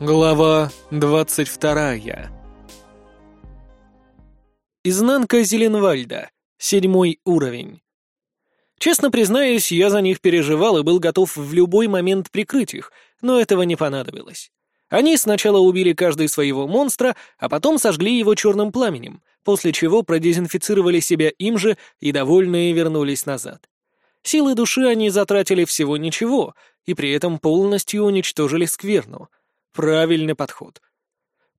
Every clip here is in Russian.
Глава двадцать вторая. Изнанка Зеленвальда. Седьмой уровень. Честно признаюсь, я за них переживал и был готов в любой момент прикрыть их, но этого не понадобилось. Они сначала убили каждый своего монстра, а потом сожгли его черным пламенем, после чего продезинфицировали себя им же и довольные вернулись назад. Силы души они затратили всего ничего, и при этом полностью уничтожили скверну — Правильный подход.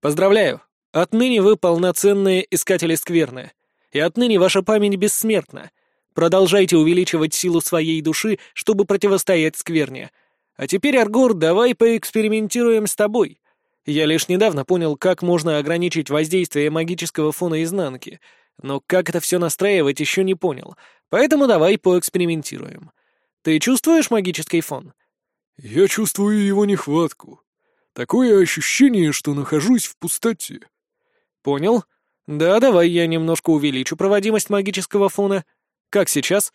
Поздравляю. Отныне вы полноценные искатели скверны. И отныне ваша память бессмертна. Продолжайте увеличивать силу своей души, чтобы противостоять скверне. А теперь, Аргор, давай поэкспериментируем с тобой. Я лишь недавно понял, как можно ограничить воздействие магического фона изнанки, но как это все настраивать, еще не понял. Поэтому давай поэкспериментируем. Ты чувствуешь магический фон? Я чувствую его нехватку. Такое ощущение, что нахожусь в пустоте. Понял. Да, давай я немножко увеличу проводимость магического фона. Как сейчас?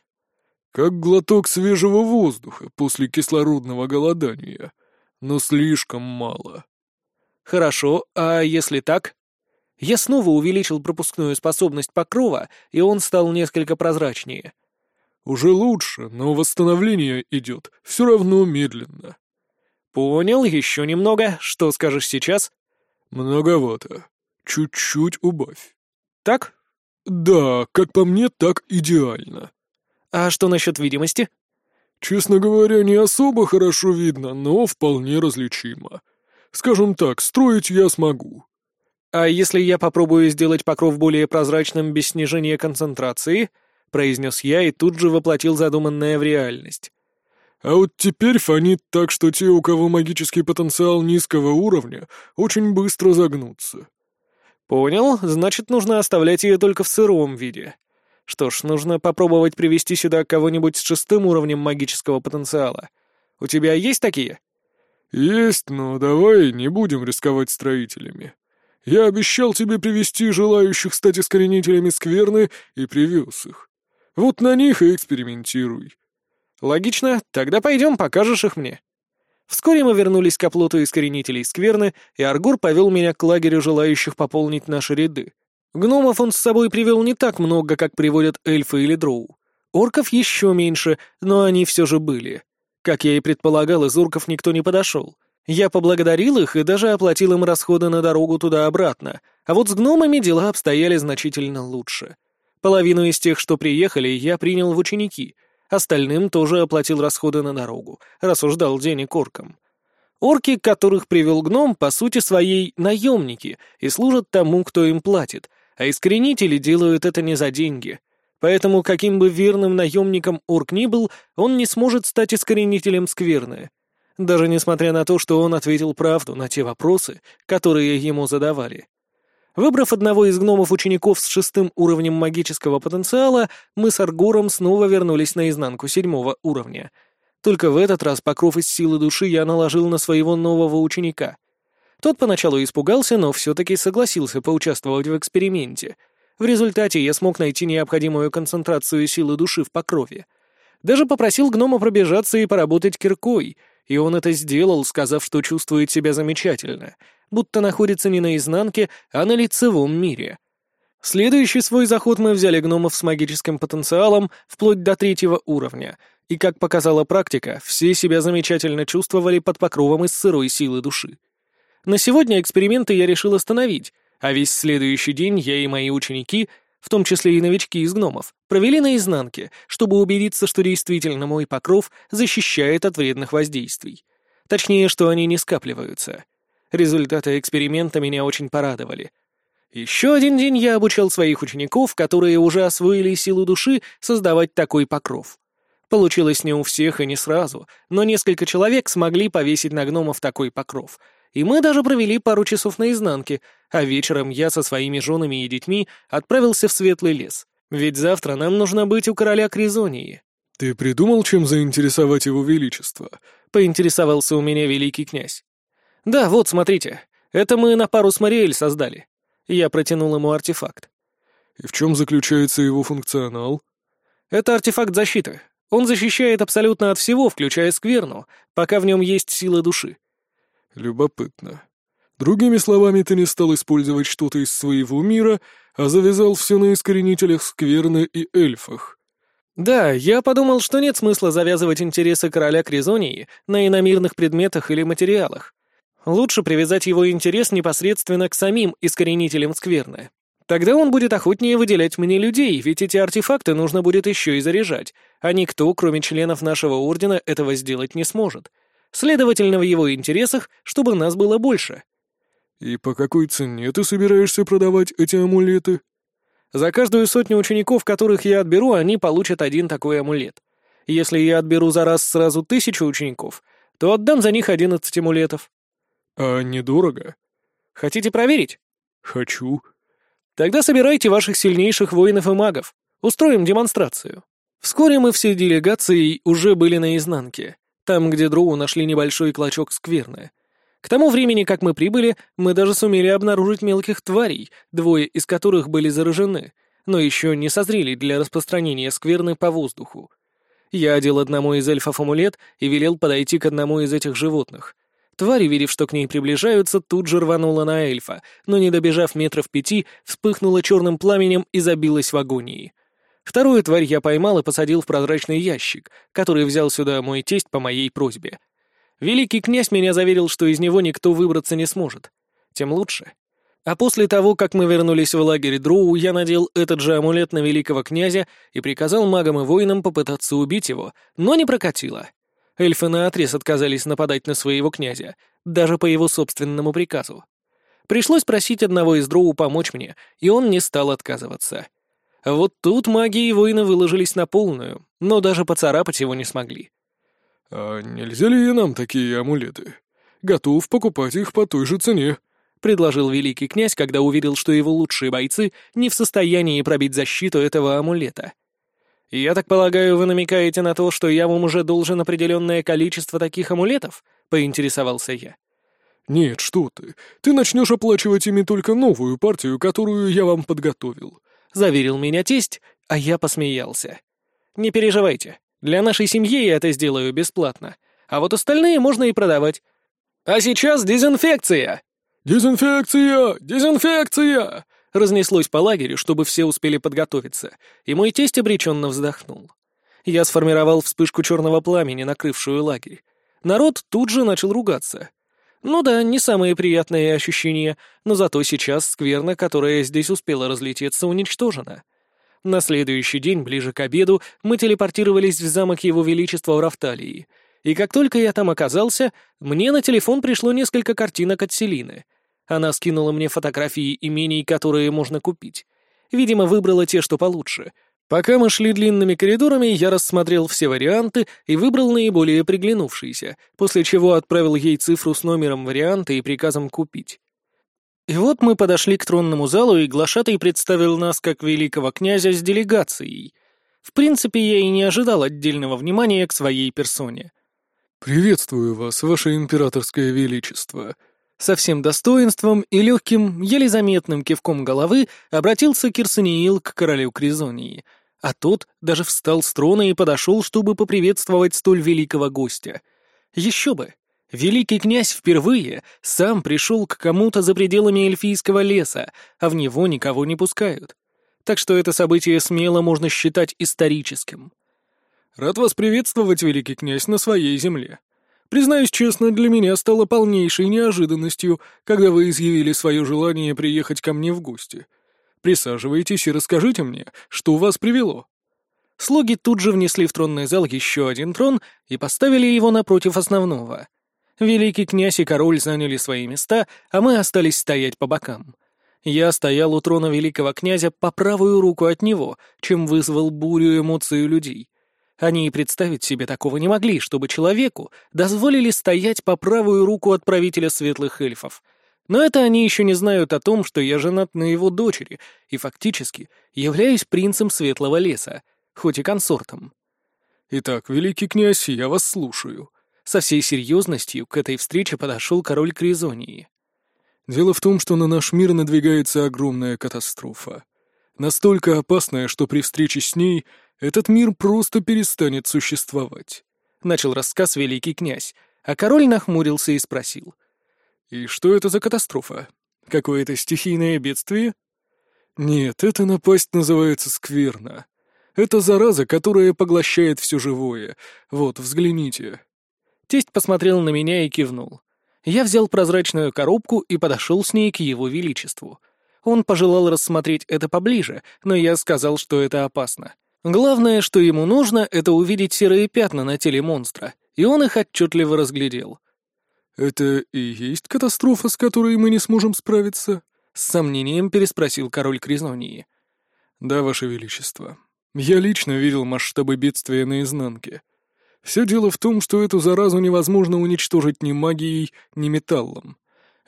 Как глоток свежего воздуха после кислородного голодания. Но слишком мало. Хорошо, а если так? Я снова увеличил пропускную способность покрова, и он стал несколько прозрачнее. Уже лучше, но восстановление идет все равно медленно. «Понял, еще немного. Что скажешь сейчас?» «Многовато. Чуть-чуть убавь». «Так?» «Да, как по мне, так идеально». «А что насчет видимости?» «Честно говоря, не особо хорошо видно, но вполне различимо. Скажем так, строить я смогу». «А если я попробую сделать покров более прозрачным без снижения концентрации?» — произнес я и тут же воплотил задуманное в реальность. А вот теперь фонит так, что те, у кого магический потенциал низкого уровня, очень быстро загнутся. Понял, значит, нужно оставлять ее только в сыром виде. Что ж, нужно попробовать привести сюда кого-нибудь с шестым уровнем магического потенциала. У тебя есть такие? Есть, но давай не будем рисковать строителями. Я обещал тебе привести желающих стать искоренителями скверны и привез их. Вот на них и экспериментируй. «Логично. Тогда пойдем, покажешь их мне». Вскоре мы вернулись к оплоту искоренителей скверны, и Аргур повел меня к лагерю желающих пополнить наши ряды. Гномов он с собой привел не так много, как приводят эльфы или дроу. Орков еще меньше, но они все же были. Как я и предполагал, из орков никто не подошел. Я поблагодарил их и даже оплатил им расходы на дорогу туда-обратно, а вот с гномами дела обстояли значительно лучше. Половину из тех, что приехали, я принял в ученики — Остальным тоже оплатил расходы на дорогу, рассуждал денег оркам. Орки, которых привел гном, по сути своей наемники и служат тому, кто им платит, а искоренители делают это не за деньги. Поэтому, каким бы верным наемником орк ни был, он не сможет стать искоренителем скверны. Даже несмотря на то, что он ответил правду на те вопросы, которые ему задавали. Выбрав одного из гномов-учеников с шестым уровнем магического потенциала, мы с Аргором снова вернулись на изнанку седьмого уровня. Только в этот раз покров из силы души я наложил на своего нового ученика. Тот поначалу испугался, но все-таки согласился поучаствовать в эксперименте. В результате я смог найти необходимую концентрацию силы души в покрове. Даже попросил гнома пробежаться и поработать киркой, и он это сделал, сказав, что чувствует себя замечательно — будто находится не на изнанке, а на лицевом мире. Следующий свой заход мы взяли гномов с магическим потенциалом вплоть до третьего уровня, и, как показала практика, все себя замечательно чувствовали под покровом из сырой силы души. На сегодня эксперименты я решил остановить, а весь следующий день я и мои ученики, в том числе и новички из гномов, провели на изнанке, чтобы убедиться, что действительно мой покров защищает от вредных воздействий. Точнее, что они не скапливаются — Результаты эксперимента меня очень порадовали. Еще один день я обучал своих учеников, которые уже освоили силу души, создавать такой покров. Получилось не у всех и не сразу, но несколько человек смогли повесить на гномов такой покров. И мы даже провели пару часов на изнанке, а вечером я со своими женами и детьми отправился в Светлый лес. Ведь завтра нам нужно быть у короля Кризонии. «Ты придумал, чем заинтересовать его величество?» — поинтересовался у меня великий князь. «Да, вот, смотрите. Это мы на пару с Мариэль создали». Я протянул ему артефакт. «И в чем заключается его функционал?» «Это артефакт защиты. Он защищает абсолютно от всего, включая скверну, пока в нем есть сила души». «Любопытно. Другими словами, ты не стал использовать что-то из своего мира, а завязал все на искоренителях скверны и эльфах. Да, я подумал, что нет смысла завязывать интересы короля Кризонии на иномирных предметах или материалах. Лучше привязать его интерес непосредственно к самим искоренителям скверны. Тогда он будет охотнее выделять мне людей, ведь эти артефакты нужно будет еще и заряжать, а никто, кроме членов нашего ордена, этого сделать не сможет. Следовательно, в его интересах, чтобы нас было больше. «И по какой цене ты собираешься продавать эти амулеты?» За каждую сотню учеников, которых я отберу, они получат один такой амулет. Если я отберу за раз сразу тысячу учеников, то отдам за них одиннадцать амулетов. А недорого? Хотите проверить? Хочу. Тогда собирайте ваших сильнейших воинов и магов. Устроим демонстрацию. Вскоре мы всей делегацией уже были на изнанке, там, где дроу нашли небольшой клочок скверны. К тому времени, как мы прибыли, мы даже сумели обнаружить мелких тварей, двое из которых были заражены, но еще не созрели для распространения скверны по воздуху. Я одел одному из эльфов амулет и велел подойти к одному из этих животных. Тварь, увидев, что к ней приближаются, тут же рванула на эльфа, но, не добежав метров пяти, вспыхнула черным пламенем и забилась в агонии. Вторую тварь я поймал и посадил в прозрачный ящик, который взял сюда мой тесть по моей просьбе. Великий князь меня заверил, что из него никто выбраться не сможет. Тем лучше. А после того, как мы вернулись в лагерь Дроу, я надел этот же амулет на великого князя и приказал магам и воинам попытаться убить его, но не прокатило. Эльфы наотрез отказались нападать на своего князя, даже по его собственному приказу. Пришлось просить одного из Дроу помочь мне, и он не стал отказываться. Вот тут маги и воины выложились на полную, но даже поцарапать его не смогли. «А нельзя ли нам такие амулеты? Готов покупать их по той же цене», — предложил великий князь, когда увидел, что его лучшие бойцы не в состоянии пробить защиту этого амулета. «Я так полагаю, вы намекаете на то, что я вам уже должен определенное количество таких амулетов?» — поинтересовался я. «Нет, что ты. Ты начнешь оплачивать ими только новую партию, которую я вам подготовил», — заверил меня тесть, а я посмеялся. «Не переживайте. Для нашей семьи я это сделаю бесплатно, а вот остальные можно и продавать. А сейчас дезинфекция!» «Дезинфекция! Дезинфекция!» Разнеслось по лагерю, чтобы все успели подготовиться, и мой тесть обреченно вздохнул. Я сформировал вспышку черного пламени, накрывшую лагерь. Народ тут же начал ругаться. Ну да, не самые приятные ощущения, но зато сейчас скверна, которая здесь успела разлететься, уничтожена. На следующий день, ближе к обеду, мы телепортировались в замок Его Величества в Рафталии. И как только я там оказался, мне на телефон пришло несколько картинок от Селины. Она скинула мне фотографии имений, которые можно купить. Видимо, выбрала те, что получше. Пока мы шли длинными коридорами, я рассмотрел все варианты и выбрал наиболее приглянувшиеся, после чего отправил ей цифру с номером варианта и приказом купить. И вот мы подошли к тронному залу, и глашатый представил нас как великого князя с делегацией. В принципе, я и не ожидал отдельного внимания к своей персоне. «Приветствую вас, ваше императорское величество», со всем достоинством и легким, еле заметным кивком головы обратился Кирсаниил к королю Кризонии, а тот даже встал с трона и подошел, чтобы поприветствовать столь великого гостя. Еще бы! Великий князь впервые сам пришел к кому-то за пределами эльфийского леса, а в него никого не пускают. Так что это событие смело можно считать историческим. «Рад вас приветствовать, великий князь, на своей земле. Признаюсь честно, для меня стало полнейшей неожиданностью, когда вы изъявили свое желание приехать ко мне в гости. Присаживайтесь и расскажите мне, что вас привело». Слуги тут же внесли в тронный зал еще один трон и поставили его напротив основного. Великий князь и король заняли свои места, а мы остались стоять по бокам. Я стоял у трона великого князя по правую руку от него, чем вызвал бурю эмоций у людей. Они и представить себе такого не могли, чтобы человеку дозволили стоять по правую руку от правителя светлых эльфов. Но это они еще не знают о том, что я женат на его дочери и фактически являюсь принцем Светлого леса, хоть и консортом. «Итак, великий князь, я вас слушаю», со всей серьезностью к этой встрече подошел король Кризонии. «Дело в том, что на наш мир надвигается огромная катастрофа. Настолько опасная, что при встрече с ней этот мир просто перестанет существовать», — начал рассказ великий князь, а король нахмурился и спросил. И что это за катастрофа? Какое-то стихийное бедствие? Нет, эта напасть называется скверно. Это зараза, которая поглощает все живое. Вот, взгляните. Тесть посмотрел на меня и кивнул. Я взял прозрачную коробку и подошел с ней к его величеству. Он пожелал рассмотреть это поближе, но я сказал, что это опасно. Главное, что ему нужно, это увидеть серые пятна на теле монстра, и он их отчетливо разглядел. «Это и есть катастрофа, с которой мы не сможем справиться?» — с сомнением переспросил король Кризонии. «Да, ваше величество. Я лично видел масштабы бедствия наизнанке. Все дело в том, что эту заразу невозможно уничтожить ни магией, ни металлом.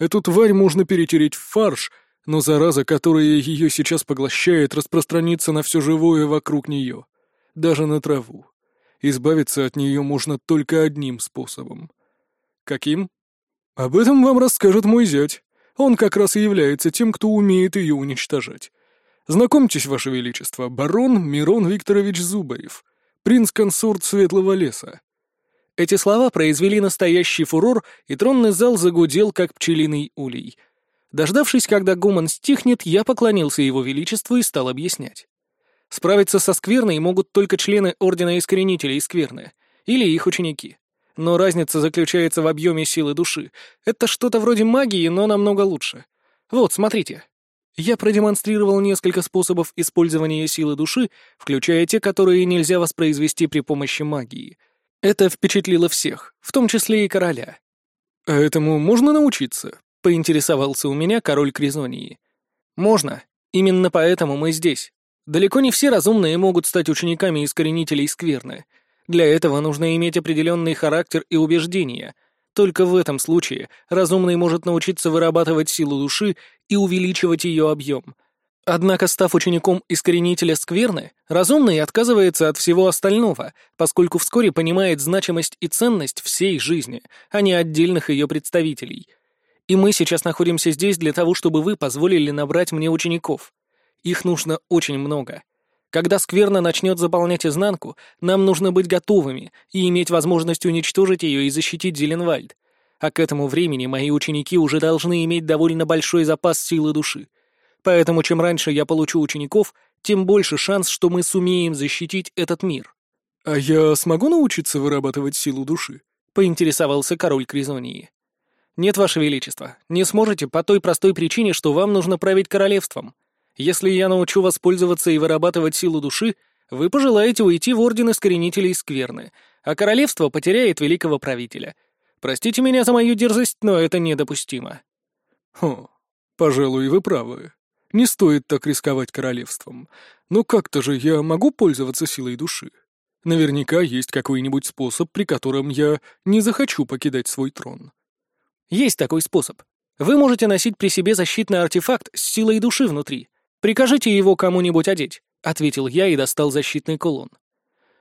Эту тварь можно перетереть в фарш, но зараза, которая ее сейчас поглощает, распространится на все живое вокруг нее, даже на траву. Избавиться от нее можно только одним способом. Каким? Об этом вам расскажет мой зять. Он как раз и является тем, кто умеет ее уничтожать. Знакомьтесь, Ваше Величество, барон Мирон Викторович Зубарев, принц-консорт Светлого леса. Эти слова произвели настоящий фурор, и тронный зал загудел, как пчелиный улей. Дождавшись, когда гуман стихнет, я поклонился его величеству и стал объяснять. Справиться со скверной могут только члены Ордена Искоренителей Скверны или их ученики. Но разница заключается в объеме силы души. Это что-то вроде магии, но намного лучше. Вот, смотрите. Я продемонстрировал несколько способов использования силы души, включая те, которые нельзя воспроизвести при помощи магии. Это впечатлило всех, в том числе и короля. «А этому можно научиться?» — поинтересовался у меня король Кризонии. «Можно. Именно поэтому мы здесь. Далеко не все разумные могут стать учениками искоренителей скверны. Для этого нужно иметь определенный характер и убеждения. Только в этом случае разумный может научиться вырабатывать силу души и увеличивать ее объем. Однако, став учеником искоренителя скверны, разумный отказывается от всего остального, поскольку вскоре понимает значимость и ценность всей жизни, а не отдельных ее представителей. И мы сейчас находимся здесь для того, чтобы вы позволили набрать мне учеников. Их нужно очень много. Когда скверна начнет заполнять изнанку, нам нужно быть готовыми и иметь возможность уничтожить ее и защитить Зеленвальд. А к этому времени мои ученики уже должны иметь довольно большой запас силы души. Поэтому чем раньше я получу учеников, тем больше шанс, что мы сумеем защитить этот мир. «А я смогу научиться вырабатывать силу души?» — поинтересовался король Кризонии. «Нет, Ваше Величество, не сможете по той простой причине, что вам нужно править королевством. Если я научу вас пользоваться и вырабатывать силу души, вы пожелаете уйти в Орден Искоренителей Скверны, а королевство потеряет великого правителя. Простите меня за мою дерзость, но это недопустимо». «Хм, пожалуй, вы правы. Не стоит так рисковать королевством. Но как-то же я могу пользоваться силой души. Наверняка есть какой-нибудь способ, при котором я не захочу покидать свой трон». «Есть такой способ. Вы можете носить при себе защитный артефакт с силой души внутри. «Прикажите его кому-нибудь одеть», — ответил я и достал защитный кулон.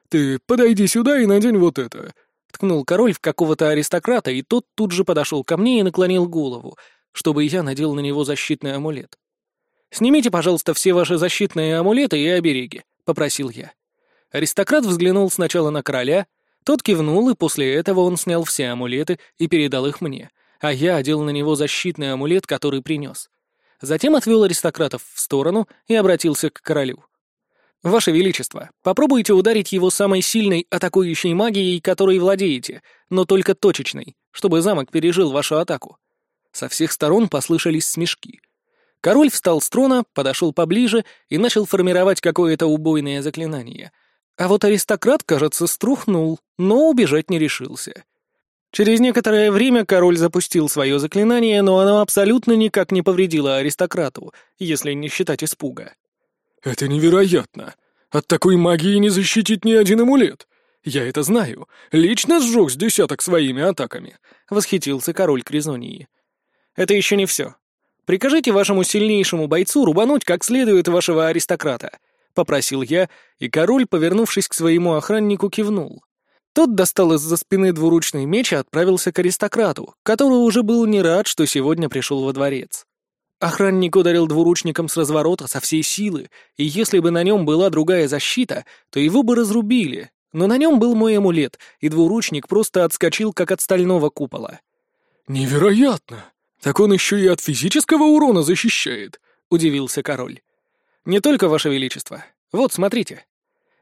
«Ты подойди сюда и надень вот это», — ткнул король в какого-то аристократа, и тот тут же подошел ко мне и наклонил голову, чтобы я надел на него защитный амулет. «Снимите, пожалуйста, все ваши защитные амулеты и обереги», — попросил я. Аристократ взглянул сначала на короля, тот кивнул, и после этого он снял все амулеты и передал их мне, а я одел на него защитный амулет, который принес. Затем отвел аристократов в сторону и обратился к королю. «Ваше Величество, попробуйте ударить его самой сильной атакующей магией, которой владеете, но только точечной, чтобы замок пережил вашу атаку». Со всех сторон послышались смешки. Король встал с трона, подошел поближе и начал формировать какое-то убойное заклинание. А вот аристократ, кажется, струхнул, но убежать не решился. Через некоторое время король запустил свое заклинание, но оно абсолютно никак не повредило аристократу, если не считать испуга. «Это невероятно! От такой магии не защитить ни один амулет! Я это знаю! Лично сжег с десяток своими атаками!» — восхитился король Кризонии. «Это еще не все. Прикажите вашему сильнейшему бойцу рубануть как следует вашего аристократа», — попросил я, и король, повернувшись к своему охраннику, кивнул. Тот достал из-за спины двуручный меч и отправился к аристократу, который уже был не рад, что сегодня пришел во дворец. Охранник ударил двуручником с разворота со всей силы, и если бы на нем была другая защита, то его бы разрубили. Но на нем был мой амулет, и двуручник просто отскочил, как от стального купола. «Невероятно!» — Так он еще и от физического урона защищает, удивился король. Не только, Ваше Величество. Вот, смотрите.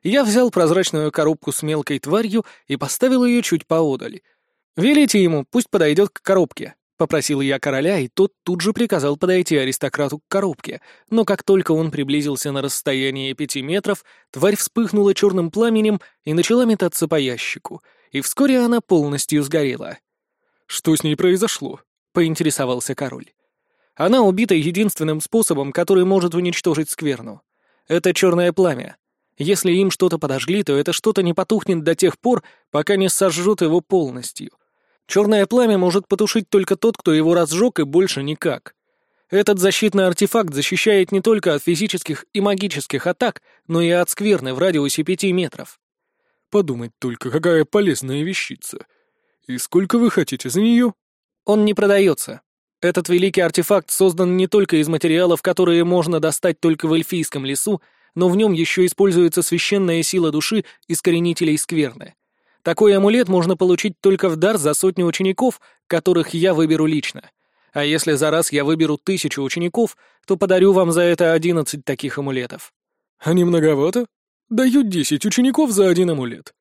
Я взял прозрачную коробку с мелкой тварью и поставил ее чуть поодаль. Велите ему, пусть подойдет к коробке. Попросил я короля, и тот тут же приказал подойти аристократу к коробке, но как только он приблизился на расстояние пяти метров, тварь вспыхнула черным пламенем и начала метаться по ящику, и вскоре она полностью сгорела. «Что с ней произошло?» — поинтересовался король. «Она убита единственным способом, который может уничтожить скверну. Это черное пламя. Если им что-то подожгли, то это что-то не потухнет до тех пор, пока не сожжут его полностью». Черное пламя может потушить только тот, кто его разжег, и больше никак. Этот защитный артефакт защищает не только от физических и магических атак, но и от скверны в радиусе пяти метров. Подумать только, какая полезная вещица. И сколько вы хотите за нее? Он не продается. Этот великий артефакт создан не только из материалов, которые можно достать только в эльфийском лесу, но в нем еще используется священная сила души искоренителей скверны. Такой амулет можно получить только в дар за сотню учеников, которых я выберу лично. А если за раз я выберу тысячу учеников, то подарю вам за это одиннадцать таких амулетов». «А не многовато? Даю десять учеников за один амулет».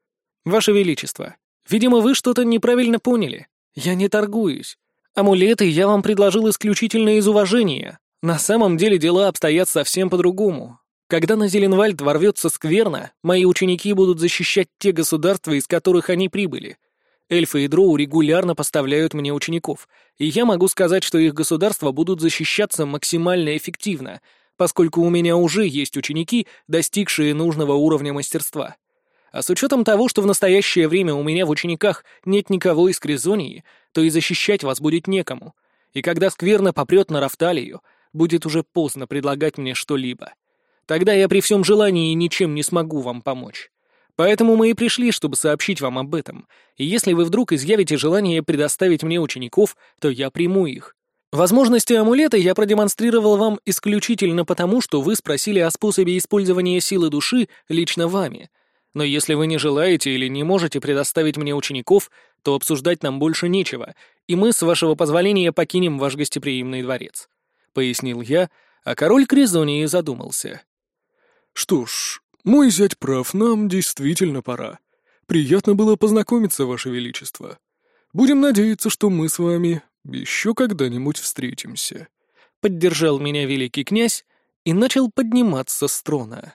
«Ваше Величество, видимо, вы что-то неправильно поняли. Я не торгуюсь. Амулеты я вам предложил исключительно из уважения. На самом деле дела обстоят совсем по-другому. Когда на Зеленвальд ворвется скверно, мои ученики будут защищать те государства, из которых они прибыли. Эльфы и дроу регулярно поставляют мне учеников, и я могу сказать, что их государства будут защищаться максимально эффективно, поскольку у меня уже есть ученики, достигшие нужного уровня мастерства. А с учетом того, что в настоящее время у меня в учениках нет никого из Кризонии, то и защищать вас будет некому. И когда скверно попрет на Рафталию, будет уже поздно предлагать мне что-либо. Тогда я при всем желании ничем не смогу вам помочь. Поэтому мы и пришли, чтобы сообщить вам об этом. И если вы вдруг изъявите желание предоставить мне учеников, то я приму их. Возможности амулета я продемонстрировал вам исключительно потому, что вы спросили о способе использования силы души лично вами. Но если вы не желаете или не можете предоставить мне учеников, то обсуждать нам больше нечего, и мы, с вашего позволения, покинем ваш гостеприимный дворец», — пояснил я, а король Кризонии задумался. «Что ж, мой зять прав, нам действительно пора. Приятно было познакомиться, Ваше Величество. Будем надеяться, что мы с вами еще когда-нибудь встретимся». Поддержал меня великий князь и начал подниматься с трона.